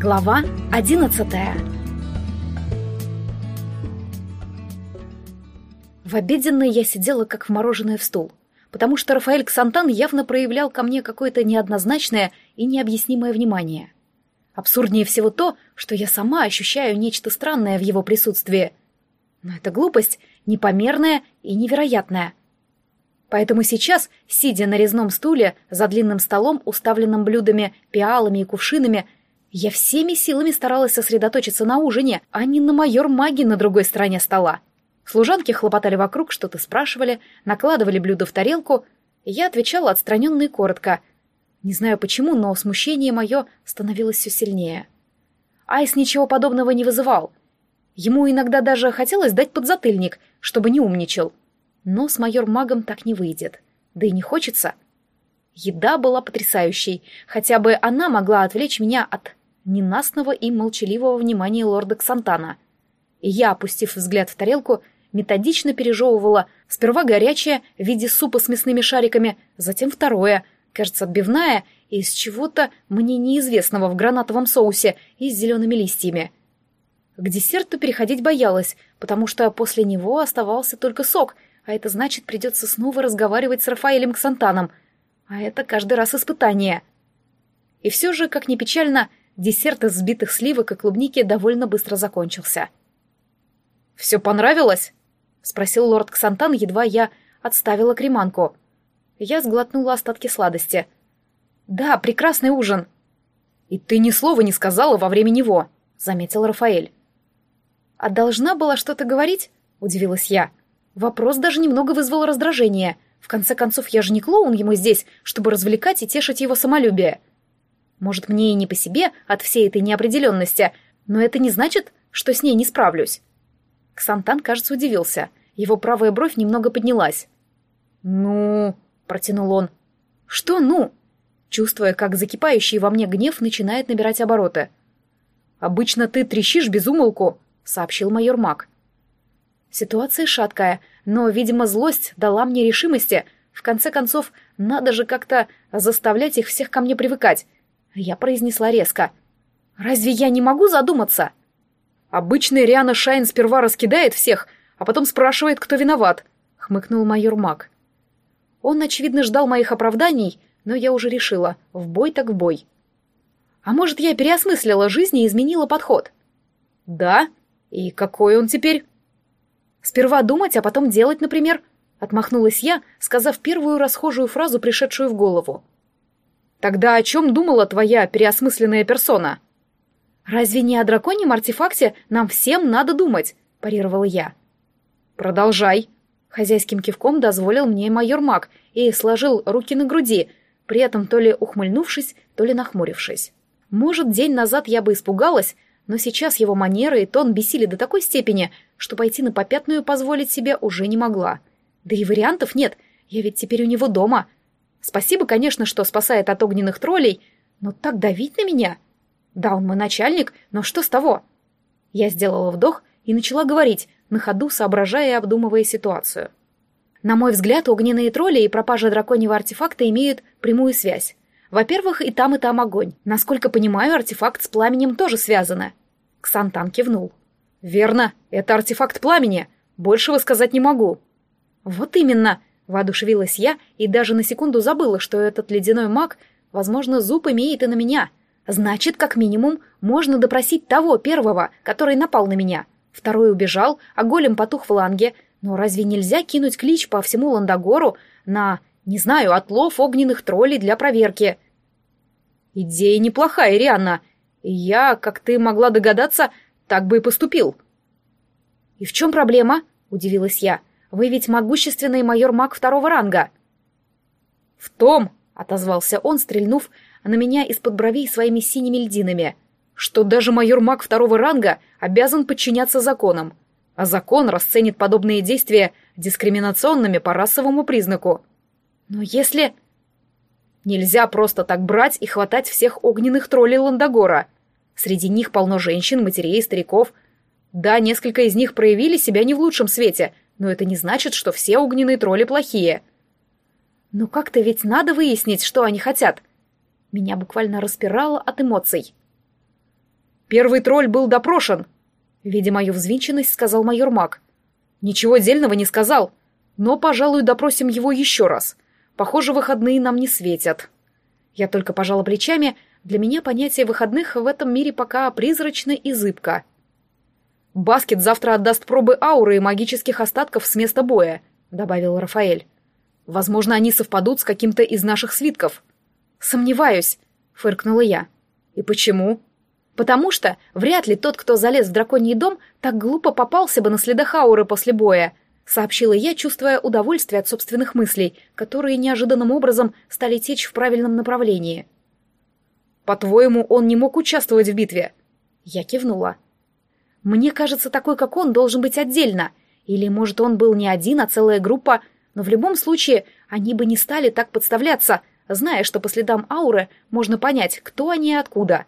Глава одиннадцатая В обеденной я сидела как вмороженная в стул, потому что Рафаэль Ксантан явно проявлял ко мне какое-то неоднозначное и необъяснимое внимание. Абсурднее всего то, что я сама ощущаю нечто странное в его присутствии. Но это глупость, непомерная и невероятная. Поэтому сейчас, сидя на резном стуле за длинным столом, уставленным блюдами, пиалами и кувшинами, я всеми силами старалась сосредоточиться на ужине, а не на майор маги на другой стороне стола. Служанки хлопотали вокруг, что-то спрашивали, накладывали блюдо в тарелку, я отвечала отстраненно и коротко. Не знаю почему, но смущение мое становилось все сильнее. Айс ничего подобного не вызывал. Ему иногда даже хотелось дать подзатыльник, чтобы не умничал. Но с майор-магом так не выйдет. Да и не хочется. Еда была потрясающей, хотя бы она могла отвлечь меня от ненастного и молчаливого внимания лорда Ксантана. Я, опустив взгляд в тарелку, методично пережевывала сперва горячее в виде супа с мясными шариками, затем второе, кажется, отбивная, из чего-то мне неизвестного в гранатовом соусе и с зелеными листьями. К десерту переходить боялась, потому что после него оставался только сок, а это значит, придется снова разговаривать с Рафаэлем Ксантаном, а это каждый раз испытание. И все же, как ни печально, Десерт из взбитых сливок и клубники довольно быстро закончился. «Все понравилось?» — спросил лорд Ксантан, едва я отставила креманку. Я сглотнула остатки сладости. «Да, прекрасный ужин!» «И ты ни слова не сказала во время него», — заметил Рафаэль. «А должна была что-то говорить?» — удивилась я. Вопрос даже немного вызвал раздражение. В конце концов, я же не клоун ему здесь, чтобы развлекать и тешить его самолюбие. Может, мне и не по себе от всей этой неопределенности, но это не значит, что с ней не справлюсь. Ксантан, кажется, удивился. Его правая бровь немного поднялась. «Ну...» — протянул он. «Что «ну?» Чувствуя, как закипающий во мне гнев начинает набирать обороты. «Обычно ты трещишь без умолку», — сообщил майор Мак. Ситуация шаткая, но, видимо, злость дала мне решимости. В конце концов, надо же как-то заставлять их всех ко мне привыкать. Я произнесла резко. «Разве я не могу задуматься?» «Обычный Риана Шайн сперва раскидает всех, а потом спрашивает, кто виноват», — хмыкнул майор Мак. Он, очевидно, ждал моих оправданий, но я уже решила, в бой так в бой. А может, я переосмыслила жизнь и изменила подход? Да? И какой он теперь? Сперва думать, а потом делать, например, отмахнулась я, сказав первую расхожую фразу, пришедшую в голову. Тогда о чем думала твоя переосмысленная персона? Разве не о драконьем артефакте нам всем надо думать? парировала я. Продолжай. Хозяйским кивком дозволил мне майор Мак и сложил руки на груди, при этом то ли ухмыльнувшись, то ли нахмурившись. Может, день назад я бы испугалась, но сейчас его манеры и тон бесили до такой степени, что пойти на попятную позволить себе уже не могла. Да и вариантов нет, я ведь теперь у него дома — Спасибо, конечно, что спасает от огненных троллей, но так давить на меня? Да, он мой начальник, но что с того? Я сделала вдох и начала говорить, на ходу соображая и обдумывая ситуацию. На мой взгляд, огненные тролли и пропажа драконьего артефакта имеют прямую связь. Во-первых, и там, и там огонь. Насколько понимаю, артефакт с пламенем тоже связаны. Ксантан кивнул. «Верно, это артефакт пламени. Большего сказать не могу». «Вот именно. Воодушевилась я и даже на секунду забыла, что этот ледяной маг, возможно, зуб имеет и на меня. Значит, как минимум, можно допросить того первого, который напал на меня. Второй убежал, а голем потух в ланге. Но разве нельзя кинуть клич по всему Ландогору на, не знаю, отлов огненных троллей для проверки? Идея неплохая, Рианна. Я, как ты могла догадаться, так бы и поступил. И в чем проблема? Удивилась я. — вы ведь могущественный майор-маг второго ранга!» «В том!» — отозвался он, стрельнув на меня из-под бровей своими синими льдинами, что даже майор-маг второго ранга обязан подчиняться законам, а закон расценит подобные действия дискриминационными по расовому признаку. Но если... Нельзя просто так брать и хватать всех огненных троллей Ландогора. Среди них полно женщин, матерей стариков. Да, несколько из них проявили себя не в лучшем свете, но это не значит, что все огненные тролли плохие. Но как-то ведь надо выяснить, что они хотят. Меня буквально распирало от эмоций. Первый тролль был допрошен. Видя мою взвинченность, сказал майор Мак. Ничего дельного не сказал, но, пожалуй, допросим его еще раз. Похоже, выходные нам не светят. Я только пожала плечами, для меня понятие выходных в этом мире пока призрачно и зыбко. «Баскет завтра отдаст пробы ауры и магических остатков с места боя», — добавил Рафаэль. «Возможно, они совпадут с каким-то из наших свитков». «Сомневаюсь», — фыркнула я. «И почему?» «Потому что вряд ли тот, кто залез в драконий дом, так глупо попался бы на следах ауры после боя», — сообщила я, чувствуя удовольствие от собственных мыслей, которые неожиданным образом стали течь в правильном направлении. «По-твоему, он не мог участвовать в битве?» Я кивнула. Мне кажется, такой, как он, должен быть отдельно. Или, может, он был не один, а целая группа. Но в любом случае, они бы не стали так подставляться, зная, что по следам ауры можно понять, кто они и откуда.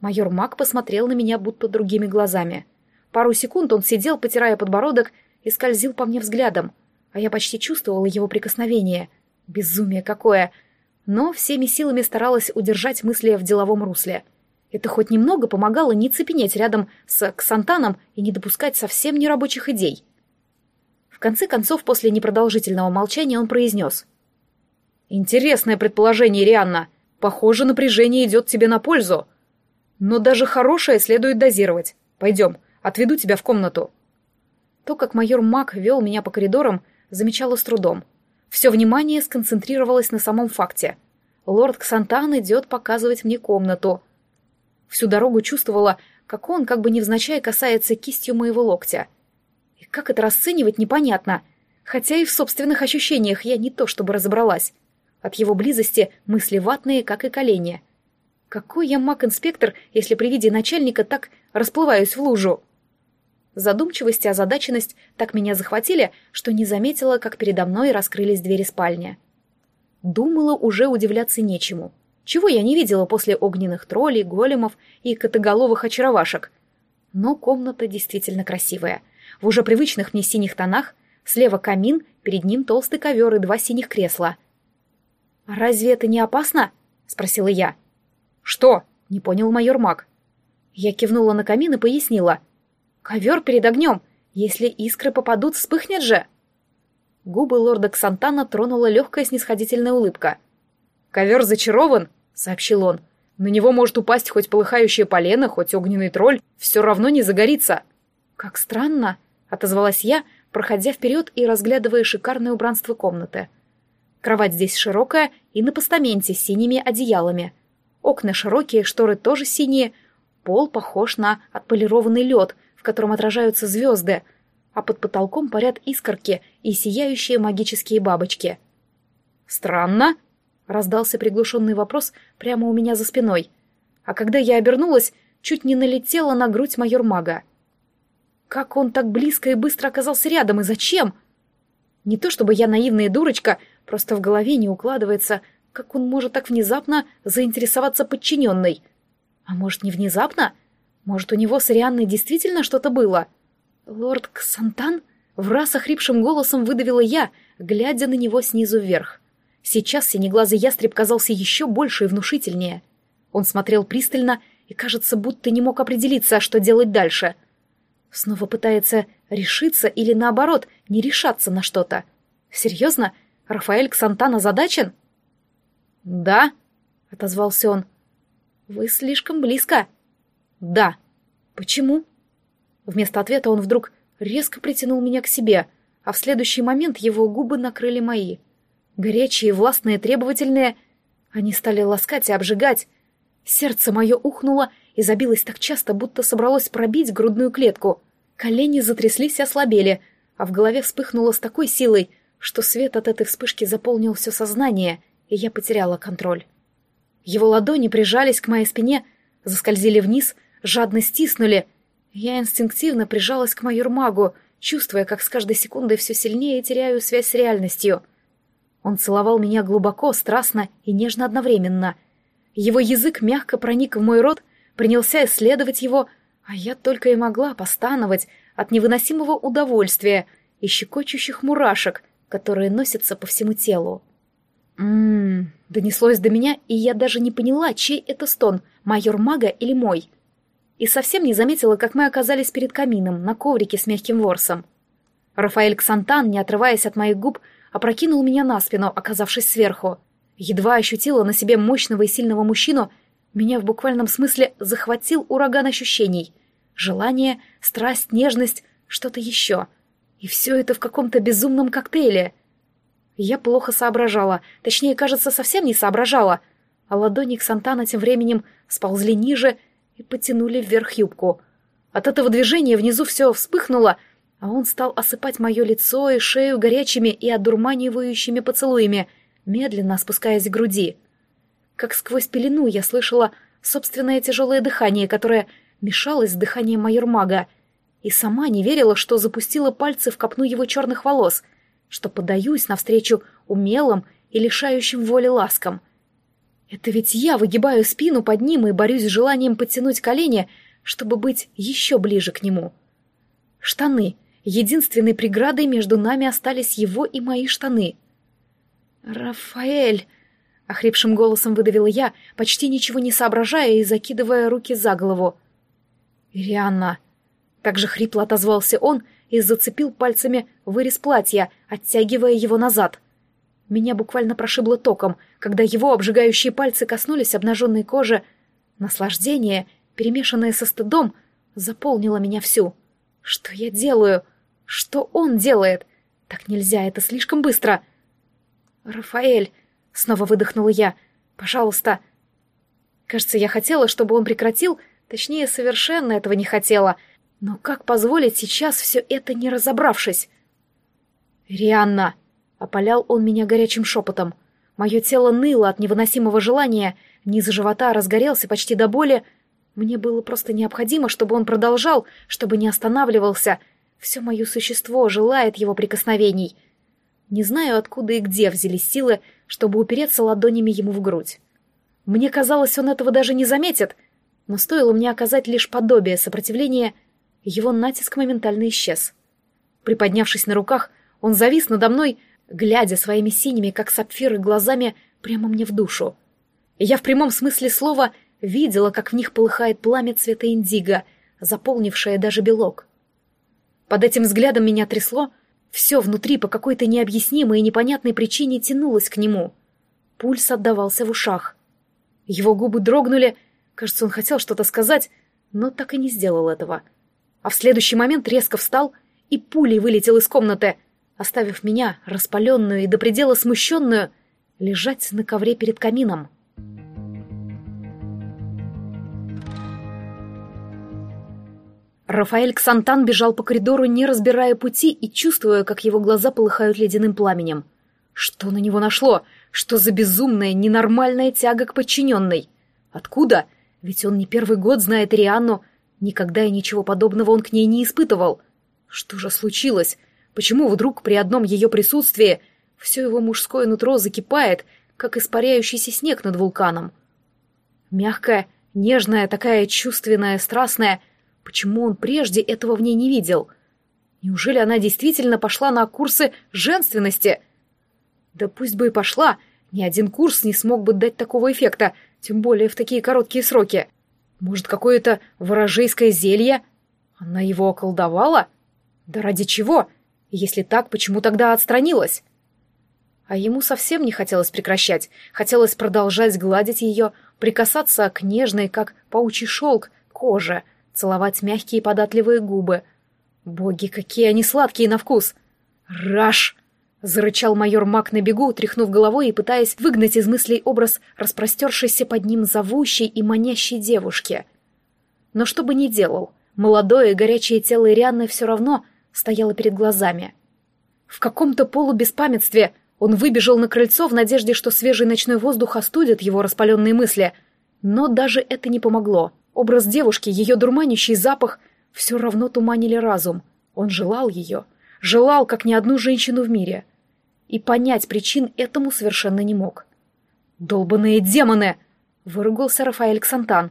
Майор Мак посмотрел на меня будто другими глазами. Пару секунд он сидел, потирая подбородок, и скользил по мне взглядом, а я почти чувствовала его прикосновение. Безумие какое! Но всеми силами старалась удержать мысли в деловом русле — это хоть немного помогало не цепенеть рядом с Ксантаном и не допускать совсем нерабочих идей. В конце концов, после непродолжительного молчания он произнес. «Интересное предположение, Рианна. Похоже, напряжение идет тебе на пользу. Но даже хорошее следует дозировать. Пойдем, отведу тебя в комнату». То, как майор Мак вел меня по коридорам, замечала с трудом. Все внимание сконцентрировалось на самом факте. Лорд Ксантан идет показывать мне комнату, Всю дорогу чувствовала, как он, как бы невзначай, касается кистью моего локтя. И как это расценивать, непонятно. Хотя и в собственных ощущениях я не то чтобы разобралась. От его близости мысли ватные, как и колени. Какой я маг-инспектор, если при виде начальника так расплываюсь в лужу? Задумчивость и озадаченность так меня захватили, что не заметила, как передо мной раскрылись двери спальни. Думала, уже удивляться нечему — чего я не видела после огненных троллей, големов и котоголовых очаровашек. Но комната действительно красивая. В уже привычных мне синих тонах, слева камин, перед ним толстый ковер и два синих кресла. «Разве это не опасно?» — спросила я. «Что?» — не понял майор Мак. Я кивнула на камин и пояснила. «Ковер перед огнем. Если искры попадут, вспыхнет же!» Губы лорда Ксантана тронула легкая снисходительная улыбка. «Ковер зачарован сообщил он. «На него может упасть хоть полыхающее полено, хоть огненный тролль, все равно не загорится». «Как странно», — отозвалась я, проходя вперед и разглядывая шикарное убранство комнаты. Кровать здесь широкая и на постаменте с синими одеялами. Окна широкие, шторы тоже синие. Пол похож на отполированный лед, в котором отражаются звезды, а под потолком парят искорки и сияющие магические бабочки. «Странно», Раздался приглушенный вопрос прямо у меня за спиной. А когда я обернулась, чуть не налетела на грудь майор мага. Как он так близко и быстро оказался рядом, и зачем? Не то чтобы я наивная дурочка, просто в голове не укладывается, как он может так внезапно заинтересоваться подчиненной. А может, не внезапно? Может, у него с Арианной действительно что-то было? Лорд Ксантан? В раз охрипшим голосом выдавила я, глядя на него снизу вверх. Сейчас синеглазый ястреб казался еще больше и внушительнее. Он смотрел пристально и, кажется, будто не мог определиться, что делать дальше. Снова пытается решиться или, наоборот, не решаться на что-то. Серьезно? Рафаэль Ксантан озадачен? «Да», — отозвался он. «Вы слишком близко». «Да». «Почему?» Вместо ответа он вдруг резко притянул меня к себе, а в следующий момент его губы накрыли мои. Горячие, властные, требовательные. Они стали ласкать и обжигать. Сердце мое ухнуло и забилось так часто, будто собралось пробить грудную клетку. Колени затряслись и ослабели, а в голове вспыхнуло с такой силой, что свет от этой вспышки заполнил все сознание, и я потеряла контроль. Его ладони прижались к моей спине, заскользили вниз, жадно стиснули. Я инстинктивно прижалась к майор-магу, чувствуя, как с каждой секундой все сильнее теряю связь с реальностью — он целовал меня глубоко, страстно и нежно одновременно. Его язык мягко проник в мой рот, принялся исследовать его, а я только и могла постановать от невыносимого удовольствия и щекочущих мурашек, которые носятся по всему телу. «М-м-м», донеслось до меня, и я даже не поняла, чей это стон, майор мага или мой. и совсем не заметила, как мы оказались перед камином на коврике с мягким ворсом. Рафаэль Ксантан, не отрываясь от моих губ, опрокинул меня на спину, оказавшись сверху. Едва ощутила на себе мощного и сильного мужчину, меня в буквальном смысле захватил ураган ощущений. Желание, страсть, нежность, что-то еще. И все это в каком-то безумном коктейле. Я плохо соображала, точнее, кажется, совсем не соображала, а ладони Ксантана тем временем сползли ниже и потянули вверх юбку. От этого движения внизу все вспыхнуло, а он стал осыпать мое лицо и шею горячими и одурманивающими поцелуями, медленно спускаясь к груди. Как сквозь пелену я слышала собственное тяжелое дыхание, которое мешалось с дыханием майор-мага, и сама не верила, что запустила пальцы в копну его черных волос, что подаюсь навстречу умелым и лишающим воли ласкам. Это ведь я выгибаю спину под ним и борюсь с желанием подтянуть колени, чтобы быть еще ближе к нему. Штаны — Единственной преградой между нами остались его и мои штаны. «Рафаэль!» — охрипшим голосом выдавила я, почти ничего не соображая и закидывая руки за голову. «Ирианна!» — также хрипло отозвался он и зацепил пальцами вырез платья, оттягивая его назад. Меня буквально прошибло током, когда его обжигающие пальцы коснулись обнаженной кожи. Наслаждение, перемешанное со стыдом, заполнило меня всю. «Что я делаю?» Что он делает? Так нельзя, это слишком быстро. Рафаэль, снова выдохнула я. Пожалуйста. Кажется, я хотела, чтобы он прекратил, точнее, совершенно этого не хотела. Но как позволить сейчас все это, не разобравшись? «Рианна!» — опалял он меня горячим шепотом. Мое тело ныло от невыносимого желания, низ живота разгорелся почти до боли. Мне было просто необходимо, чтобы он продолжал, чтобы не останавливался — все мое существо желает его прикосновений. Не знаю, откуда и где взялись силы, чтобы упереться ладонями ему в грудь. Мне казалось, он этого даже не заметит, но стоило мне оказать лишь подобие сопротивления, его натиск моментально исчез. Приподнявшись на руках, он завис надо мной, глядя своими синими, как сапфиры, глазами прямо мне в душу. Я в прямом смысле слова видела, как в них полыхает пламя цвета индиго, заполнившее даже белок. Под этим взглядом меня трясло, все внутри по какой-то необъяснимой и непонятной причине тянулось к нему. Пульс отдавался в ушах. Его губы дрогнули, кажется, он хотел что-то сказать, но так и не сделал этого. А в следующий момент резко встал и пулей вылетел из комнаты, оставив меня, распаленную и до предела смущенную, лежать на ковре перед камином. Рафаэль Ксантан бежал по коридору, не разбирая пути и чувствуя, как его глаза полыхают ледяным пламенем. Что на него нашло? Что за безумная, ненормальная тяга к подчиненной? Откуда? Ведь он не первый год знает Рианну. Никогда и ничего подобного он к ней не испытывал. Что же случилось? Почему вдруг при одном ее присутствии все его мужское нутро закипает, как испаряющийся снег над вулканом? Мягкая, нежная, такая чувственная, страстная — Почему он прежде этого в ней не видел? Неужели она действительно пошла на курсы женственности? Да пусть бы и пошла, ни один курс не смог бы дать такого эффекта, тем более в такие короткие сроки. Может, какое-то ворожейское зелье? Она его околдовала? Да ради чего? Если так, почему тогда отстранилась? А ему совсем не хотелось прекращать. Хотелось продолжать гладить ее, прикасаться к нежной, как паучий шелк, коже — целовать мягкие податливые губы. Боги, какие они сладкие на вкус! «Раш!» — зарычал майор Мак на бегу, тряхнув головой и пытаясь выгнать из мыслей образ распростершейся под ним зовущей и манящей девушки. Но что бы ни делал, молодое горячее тело Ирианны все равно стояло перед глазами. В каком-то полубеспамятстве он выбежал на крыльцо в надежде, что свежий ночной воздух остудит его распаленные мысли, но даже это не помогло. Образ девушки, ее дурманящий запах все равно туманили разум. Он желал ее, желал, как ни одну женщину в мире. И понять причин этому совершенно не мог. «Долбаные демоны!» — выругался Рафаэль Ксантан.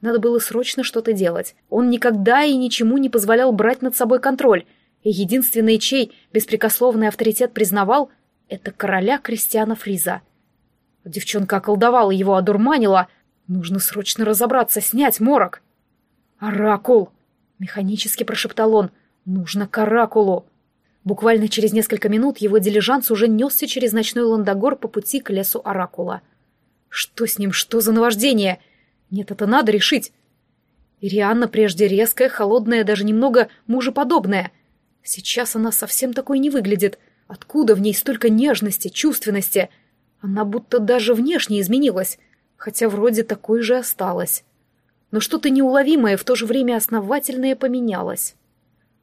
Надо было срочно что-то делать. Он никогда и ничему не позволял брать над собой контроль, и единственный, чей беспрекословный авторитет признавал, — это короля Кристиана Фриза. Девчонка околдовала его, одурманила — Нужно срочно разобраться, снять морок. «Оракул!» — механически прошептал он. «Нужно к оракулу!» Буквально через несколько минут его дилижанс уже несся через ночной Ландогор по пути к лесу Оракула. Что с ним? Что за наваждение? Нет, это надо решить. Ирианна прежде резкая, холодная, даже немного мужеподобная. Сейчас она совсем такой не выглядит. Откуда в ней столько нежности, чувственности? Она будто даже внешне изменилась, хотя вроде такой же осталась. Но что-то неуловимое, в то же время основательное поменялось.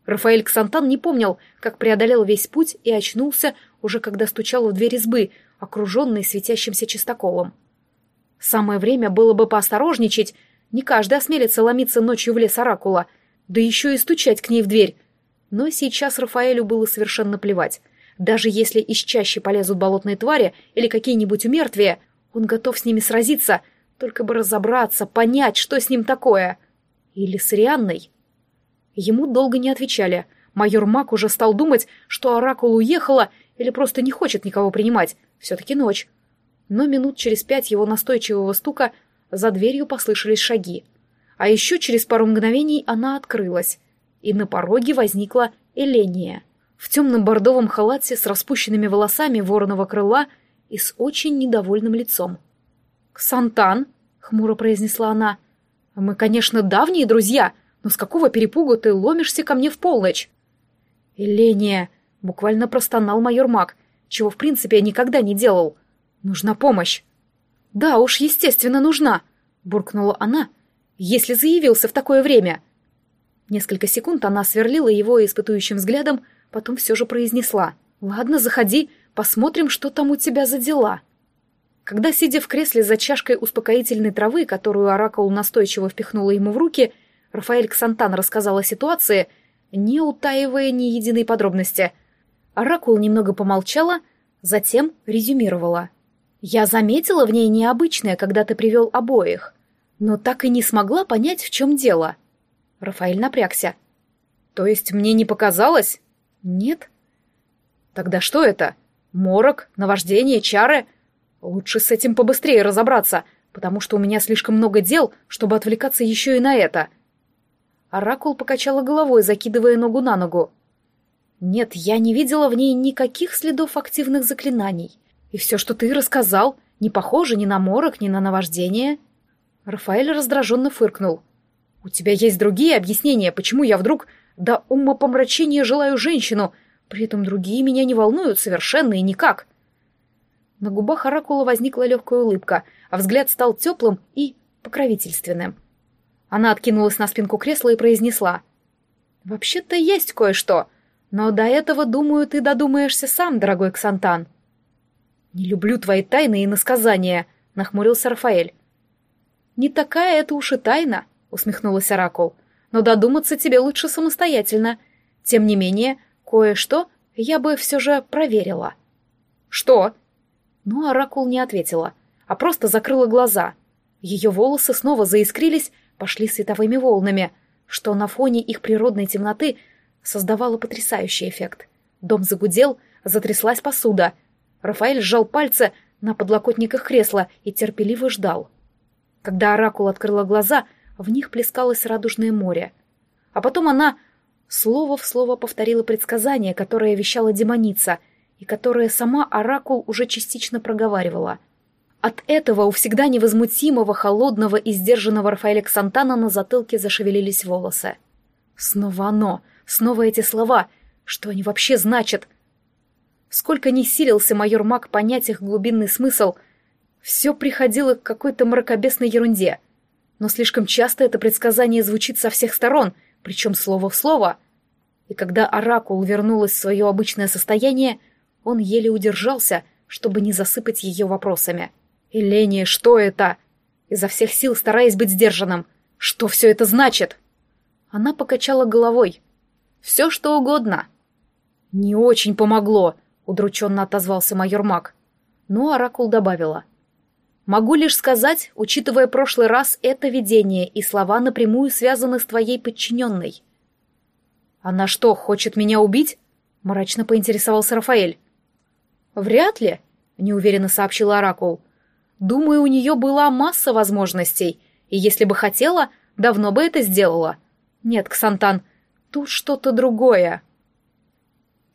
Рафаэль Ксантан не помнил, как преодолел весь путь и очнулся, уже когда стучал в дверь избы, окруженный светящимся чистоколом. Самое время было бы поосторожничать, не каждый осмелится ломиться ночью в лес Оракула, да еще и стучать к ней в дверь. Но сейчас Рафаэлю было совершенно плевать. Даже если из чаще полезут болотные твари или какие-нибудь умертвия, он готов с ними сразиться, только бы разобраться, понять, что с ним такое. Или с Рианной. Ему долго не отвечали. Майор Мак уже стал думать, что Оракул уехала или просто не хочет никого принимать. Все-таки ночь. Но минут через пять его настойчивого стука за дверью послышались шаги. А еще через пару мгновений она открылась, и на пороге возникла Эления. В темном бордовом халате с распущенными волосами вороного крыла и с очень недовольным лицом. «Ксантан», — хмуро произнесла она, — «мы, конечно, давние друзья», — но с какого перепугу ты ломишься ко мне в полночь? Эления, буквально простонал майор Мак, чего в принципе я никогда не делал. Нужна помощь. Да уж, естественно, нужна, буркнула она, если заявился в такое время. Несколько секунд она сверлила его испытующим взглядом, потом все же произнесла. «Ладно, заходи, посмотрим, что там у тебя за дела». Когда, сидя в кресле за чашкой успокоительной травы, которую Оракул настойчиво впихнула ему в руки, Рафаэль Ксантан рассказал о ситуации, не утаивая ни единой подробности. Оракул немного помолчала, затем резюмировала. «Я заметила в ней необычное, когда ты привел обоих, но так и не смогла понять, в чем дело». Рафаэль напрягся. «То есть мне не показалось?» «Нет». «Тогда что это? Морок, наваждение, чары? Лучше с этим побыстрее разобраться, потому что у меня слишком много дел, чтобы отвлекаться еще и на это». Оракул покачала головой, закидывая ногу на ногу. «Нет, я не видела в ней никаких следов активных заклинаний. И все, что ты рассказал, не похоже ни на морок, ни на наваждение». Рафаэль раздраженно фыркнул. «У тебя есть другие объяснения, почему я вдруг до умопомрачения желаю женщину, при этом другие меня не волнуют совершенно и никак». На губах Оракула возникла легкая улыбка, а взгляд стал теплым и покровительственным. Она откинулась на спинку кресла и произнесла. «Вообще-то есть кое-что, но до этого, думаю, ты додумаешься сам, дорогой Ксантан». «Не люблю твои тайны и насказания», — нахмурился Рафаэль. «Не такая это уж и тайна», — усмехнулась Оракул. «Но додуматься тебе лучше самостоятельно. Тем не менее, кое-что я бы все же проверила». «Что?» Но Оракул не ответила, а просто закрыла глаза. Ее волосы снова заискрились, пошли световыми волнами, что на фоне их природной темноты создавало потрясающий эффект. Дом загудел, затряслась посуда. Рафаэль сжал пальцы на подлокотниках кресла и терпеливо ждал. Когда Оракул открыла глаза, в них плескалось радужное море. А потом она слово в слово повторила предсказание, которое вещала демоница, и которое сама Оракул уже частично проговаривала — от этого у всегда невозмутимого, холодного и сдержанного Рафаэля Ксантана на затылке зашевелились волосы. Снова оно, снова эти слова. Что они вообще значат? Сколько ни силился майор Мак понять их глубинный смысл, все приходило к какой-то мракобесной ерунде. Но слишком часто это предсказание звучит со всех сторон, причем слово в слово. И когда Оракул вернулась в свое обычное состояние, он еле удержался, чтобы не засыпать ее вопросами. — «Эления, что это?» Изо всех сил стараясь быть сдержанным. «Что все это значит?» Она покачала головой. «Все, что угодно». «Не очень помогло», — удрученно отозвался майор Мак. Но Оракул добавила. «Могу лишь сказать, учитывая прошлый раз, это видение и слова напрямую связаны с твоей подчиненной». «Она что, хочет меня убить?» — мрачно поинтересовался Рафаэль. «Вряд ли», — неуверенно сообщил Оракул. Думаю, у нее была масса возможностей, и если бы хотела, Давно бы это сделала. Нет, Ксантан, тут что-то другое.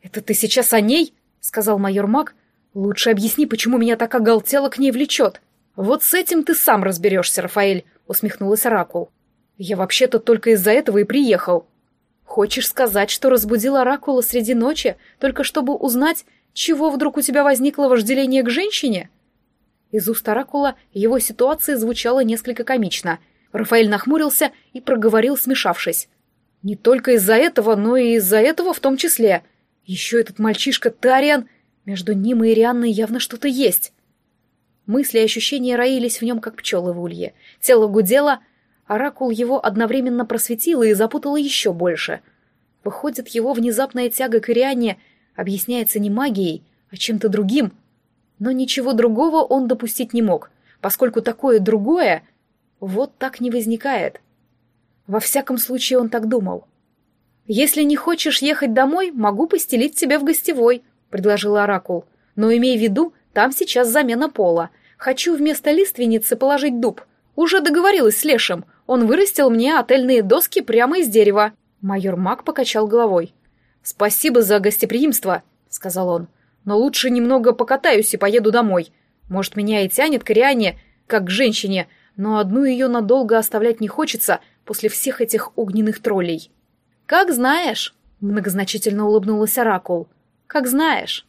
«Это ты сейчас о ней?» — сказал майор Мак. «Лучше объясни, почему меня так оголтело к ней влечет». «Вот с этим ты сам разберешься, Рафаэль», — усмехнулась Оракул. «Я вообще-то только из-за этого и приехал». «Хочешь сказать, что разбудил Оракула среди ночи, только чтобы узнать, чего вдруг у тебя возникло вожделение к женщине?» Из уст Оракула его ситуация звучала несколько комично. Рафаэль нахмурился и проговорил, смешавшись. «Не только из-за этого, но и из-за этого в том числе. Еще этот мальчишка Тариан, между ним и Ирианной явно что-то есть». Мысли и ощущения роились в нем, как пчелы в улье. Тело гудело, оракул его одновременно просветило и запутало еще больше. Выходит, его внезапная тяга к Ириане объясняется не магией, а чем-то другим — но ничего другого он допустить не мог, поскольку такое другое вот так не возникает. Во всяком случае, он так думал. «Если не хочешь ехать домой, могу постелить тебя в гостевой», — предложил Оракул. «Но имей в виду, там сейчас замена пола. Хочу вместо лиственницы положить дуб. Уже договорилась с Лешем. Он вырастил мне отельные доски прямо из дерева». Майор Мак покачал головой. «Спасибо за гостеприимство», — сказал он но лучше немного покатаюсь и поеду домой. Может, меня и тянет к Риане, как к женщине, но одну ее надолго оставлять не хочется после всех этих огненных троллей. «Как знаешь», — многозначительно улыбнулась Оракул. «Как знаешь».